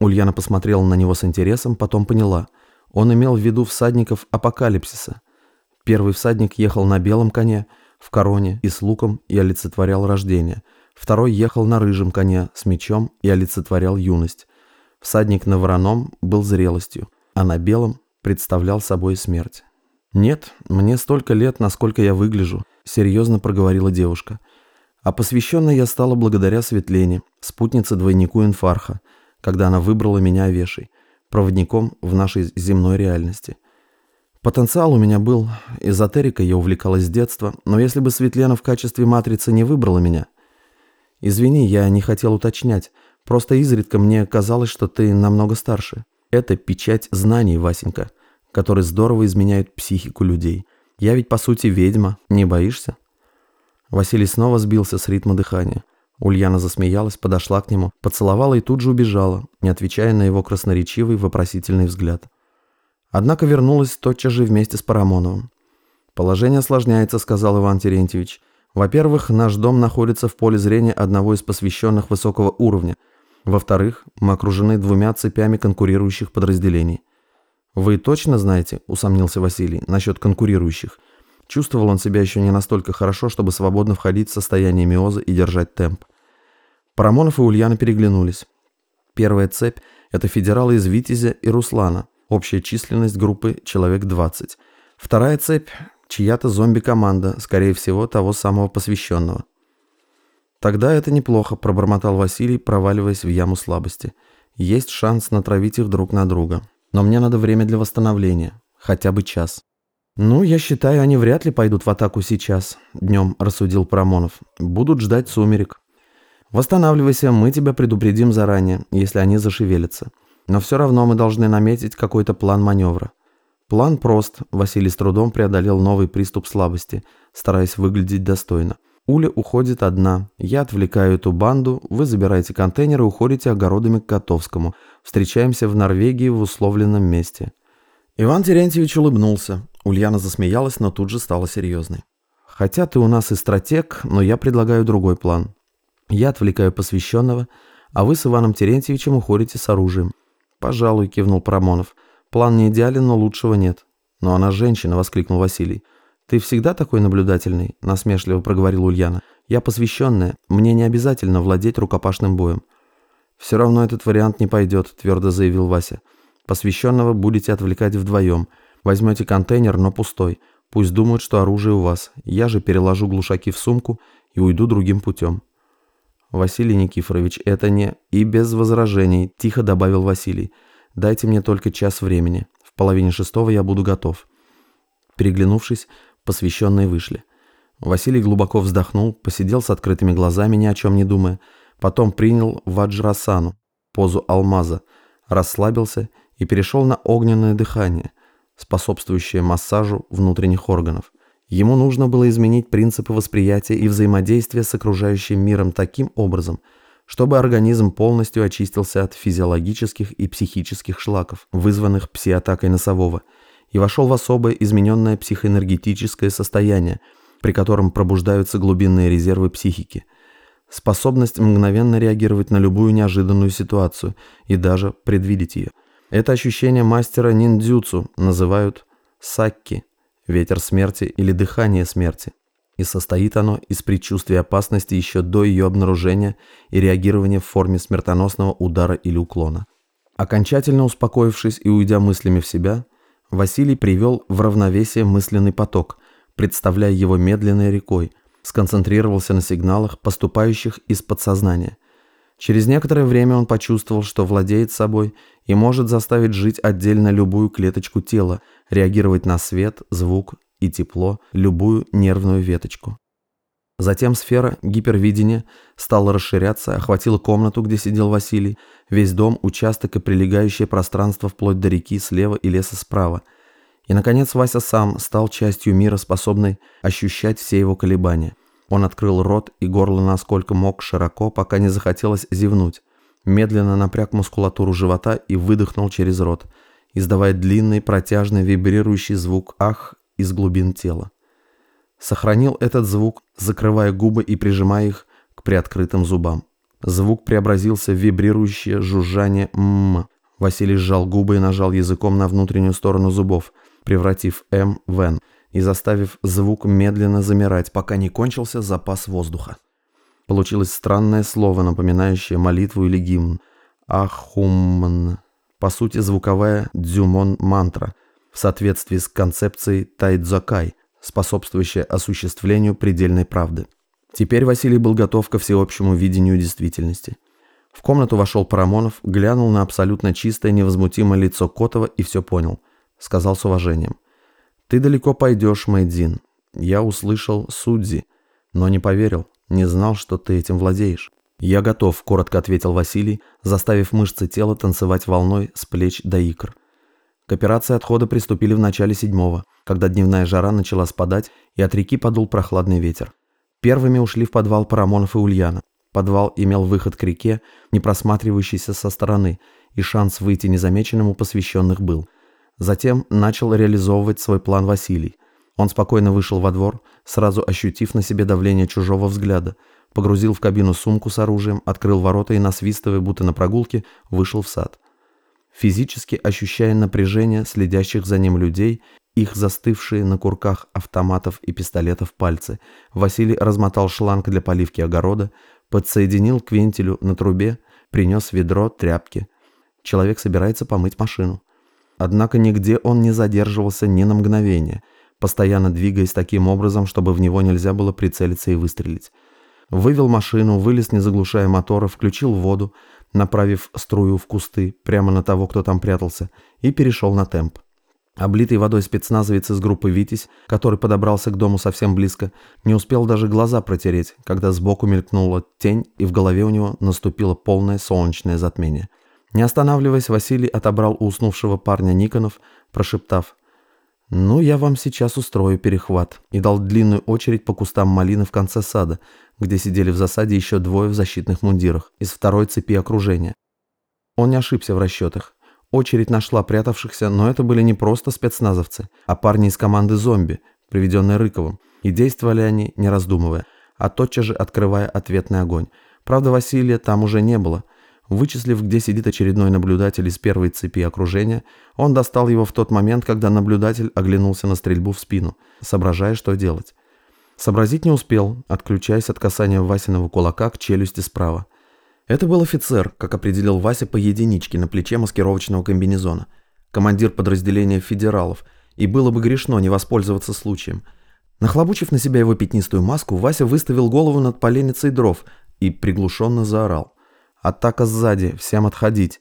Ульяна посмотрела на него с интересом, потом поняла. Он имел в виду всадников апокалипсиса. Первый всадник ехал на белом коне, в короне и с луком и олицетворял рождение. Второй ехал на рыжем коне с мечом и олицетворял юность. Всадник на вороном был зрелостью, а на белом представлял собой смерть. «Нет, мне столько лет, насколько я выгляжу», — серьезно проговорила девушка. «А посвященной я стала благодаря Светлене, спутнице двойнику Инфарха, когда она выбрала меня овешей, проводником в нашей земной реальности. Потенциал у меня был, эзотерикой я увлекалась с детства, но если бы Светлена в качестве матрицы не выбрала меня... Извини, я не хотел уточнять, просто изредка мне казалось, что ты намного старше. Это печать знаний, Васенька, которые здорово изменяют психику людей. Я ведь по сути ведьма, не боишься? Василий снова сбился с ритма дыхания. Ульяна засмеялась, подошла к нему, поцеловала и тут же убежала, не отвечая на его красноречивый вопросительный взгляд. Однако вернулась тотчас же вместе с Парамоновым. «Положение осложняется», — сказал Иван Терентьевич. «Во-первых, наш дом находится в поле зрения одного из посвященных высокого уровня. Во-вторых, мы окружены двумя цепями конкурирующих подразделений». «Вы точно знаете?» — усомнился Василий. «Насчет конкурирующих». Чувствовал он себя еще не настолько хорошо, чтобы свободно входить в состояние миоза и держать темп. Парамонов и Ульяна переглянулись. Первая цепь – это федералы из Витязя и Руслана, общая численность группы человек 20. Вторая цепь – чья-то зомби-команда, скорее всего, того самого посвященного. «Тогда это неплохо», – пробормотал Василий, проваливаясь в яму слабости. «Есть шанс натравить их друг на друга. Но мне надо время для восстановления. Хотя бы час». «Ну, я считаю, они вряд ли пойдут в атаку сейчас», – днем рассудил Парамонов. «Будут ждать сумерек». Восстанавливайся, мы тебя предупредим заранее, если они зашевелятся. Но все равно мы должны наметить какой-то план маневра. План прост. Василий с трудом преодолел новый приступ слабости, стараясь выглядеть достойно. Уля уходит одна. Я отвлекаю эту банду, вы забираете контейнеры и уходите огородами к Котовскому. Встречаемся в Норвегии в условленном месте. Иван Терентьевич улыбнулся. Ульяна засмеялась, но тут же стала серьезной. Хотя ты у нас и стратег, но я предлагаю другой план. Я отвлекаю посвященного, а вы с Иваном Терентьевичем уходите с оружием. Пожалуй, кивнул Парамонов. План не идеален, но лучшего нет. Но она женщина, воскликнул Василий. Ты всегда такой наблюдательный, насмешливо проговорил Ульяна. Я посвященная, мне не обязательно владеть рукопашным боем. Все равно этот вариант не пойдет, твердо заявил Вася. Посвященного будете отвлекать вдвоем. Возьмете контейнер, но пустой. Пусть думают, что оружие у вас. Я же переложу глушаки в сумку и уйду другим путем. «Василий Никифорович, это не...» «И без возражений», – тихо добавил Василий. «Дайте мне только час времени. В половине шестого я буду готов». Переглянувшись, посвященные вышли. Василий глубоко вздохнул, посидел с открытыми глазами, ни о чем не думая. Потом принял ваджрасану, позу алмаза, расслабился и перешел на огненное дыхание, способствующее массажу внутренних органов. Ему нужно было изменить принципы восприятия и взаимодействия с окружающим миром таким образом, чтобы организм полностью очистился от физиологических и психических шлаков, вызванных псиатакой носового, и вошел в особое измененное психоэнергетическое состояние, при котором пробуждаются глубинные резервы психики, способность мгновенно реагировать на любую неожиданную ситуацию и даже предвидеть ее. Это ощущение мастера ниндзюцу называют сакки – ветер смерти или дыхание смерти. И состоит оно из предчувствия опасности еще до ее обнаружения и реагирования в форме смертоносного удара или уклона. Окончательно успокоившись и уйдя мыслями в себя, Василий привел в равновесие мысленный поток, представляя его медленной рекой, сконцентрировался на сигналах, поступающих из подсознания. Через некоторое время он почувствовал, что владеет собой и может заставить жить отдельно любую клеточку тела, реагировать на свет, звук и тепло, любую нервную веточку. Затем сфера гипервидения стала расширяться, охватила комнату, где сидел Василий, весь дом, участок и прилегающее пространство вплоть до реки слева и леса справа. И, наконец, Вася сам стал частью мира, способной ощущать все его колебания. Он открыл рот и горло насколько мог широко, пока не захотелось зевнуть. Медленно напряг мускулатуру живота и выдохнул через рот, издавая длинный, протяжный, вибрирующий звук «ах» из глубин тела. Сохранил этот звук, закрывая губы и прижимая их к приоткрытым зубам. Звук преобразился в вибрирующее жужжание «м». Василий сжал губы и нажал языком на внутреннюю сторону зубов, превратив «м» в «н» и заставив звук медленно замирать, пока не кончился запас воздуха. Получилось странное слово, напоминающее молитву или гимн. Ахумн. По сути, звуковая дзюмон-мантра в соответствии с концепцией тайдзакай, способствующая осуществлению предельной правды. Теперь Василий был готов ко всеобщему видению действительности. В комнату вошел Парамонов, глянул на абсолютно чистое, невозмутимое лицо Котова и все понял. Сказал с уважением. «Ты далеко пойдешь, Мэйдзин. Я услышал Судзи, но не поверил, не знал, что ты этим владеешь». «Я готов», – коротко ответил Василий, заставив мышцы тела танцевать волной с плеч до икр. К операции отхода приступили в начале седьмого, когда дневная жара начала спадать и от реки подул прохладный ветер. Первыми ушли в подвал Парамонов и Ульяна. Подвал имел выход к реке, не просматривающийся со стороны, и шанс выйти незамеченным у посвященных был. Затем начал реализовывать свой план Василий. Он спокойно вышел во двор, сразу ощутив на себе давление чужого взгляда, погрузил в кабину сумку с оружием, открыл ворота и, насвистывая, будто на прогулке, вышел в сад. Физически ощущая напряжение следящих за ним людей их застывшие на курках автоматов и пистолетов пальцы. Василий размотал шланг для поливки огорода, подсоединил к вентилю на трубе, принес ведро, тряпки. Человек собирается помыть машину. Однако нигде он не задерживался ни на мгновение, постоянно двигаясь таким образом, чтобы в него нельзя было прицелиться и выстрелить. Вывел машину, вылез, не заглушая мотора, включил воду, направив струю в кусты, прямо на того, кто там прятался, и перешел на темп. Облитый водой спецназовец из группы «Витязь», который подобрался к дому совсем близко, не успел даже глаза протереть, когда сбоку мелькнула тень, и в голове у него наступило полное солнечное затмение. Не останавливаясь, Василий отобрал у уснувшего парня Никонов, прошептав «Ну, я вам сейчас устрою перехват», и дал длинную очередь по кустам малины в конце сада, где сидели в засаде еще двое в защитных мундирах из второй цепи окружения. Он не ошибся в расчетах. Очередь нашла прятавшихся, но это были не просто спецназовцы, а парни из команды «Зомби», приведенные Рыковым, и действовали они, не раздумывая, а тотчас же открывая ответный огонь. Правда, Василия там уже не было. Вычислив, где сидит очередной наблюдатель из первой цепи окружения, он достал его в тот момент, когда наблюдатель оглянулся на стрельбу в спину, соображая, что делать. Сообразить не успел, отключаясь от касания Васиного кулака к челюсти справа. Это был офицер, как определил Вася по единичке на плече маскировочного комбинезона. Командир подразделения федералов. И было бы грешно не воспользоваться случаем. Нахлобучив на себя его пятнистую маску, Вася выставил голову над поленницей дров и приглушенно заорал. «Атака сзади, всем отходить!»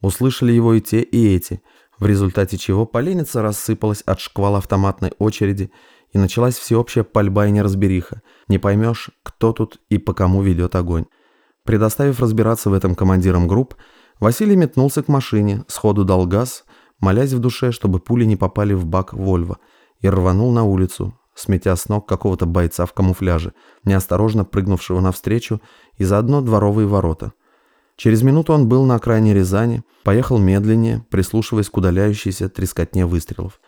Услышали его и те, и эти, в результате чего поленница рассыпалась от шквала автоматной очереди, и началась всеобщая пальба и неразбериха. Не поймешь, кто тут и по кому ведет огонь. Предоставив разбираться в этом командирам групп, Василий метнулся к машине, сходу дал газ, молясь в душе, чтобы пули не попали в бак Вольво, и рванул на улицу, сметя с ног какого-то бойца в камуфляже, неосторожно прыгнувшего навстречу, и заодно дворовые ворота. Через минуту он был на окраине Рязани, поехал медленнее, прислушиваясь к удаляющейся трескотне выстрелов.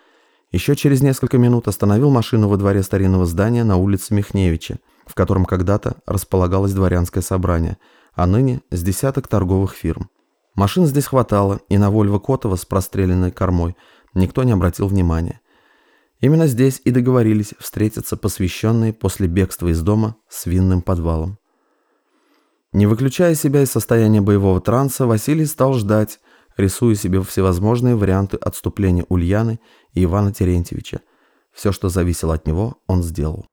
Еще через несколько минут остановил машину во дворе старинного здания на улице Михневича, в котором когда-то располагалось дворянское собрание, а ныне с десяток торговых фирм. Машин здесь хватало, и на Вольво Котова с простреленной кормой никто не обратил внимания. Именно здесь и договорились встретиться посвященные после бегства из дома с винным подвалом. Не выключая себя из состояния боевого транса, Василий стал ждать, рисуя себе всевозможные варианты отступления Ульяны и Ивана Терентьевича. Все, что зависело от него, он сделал.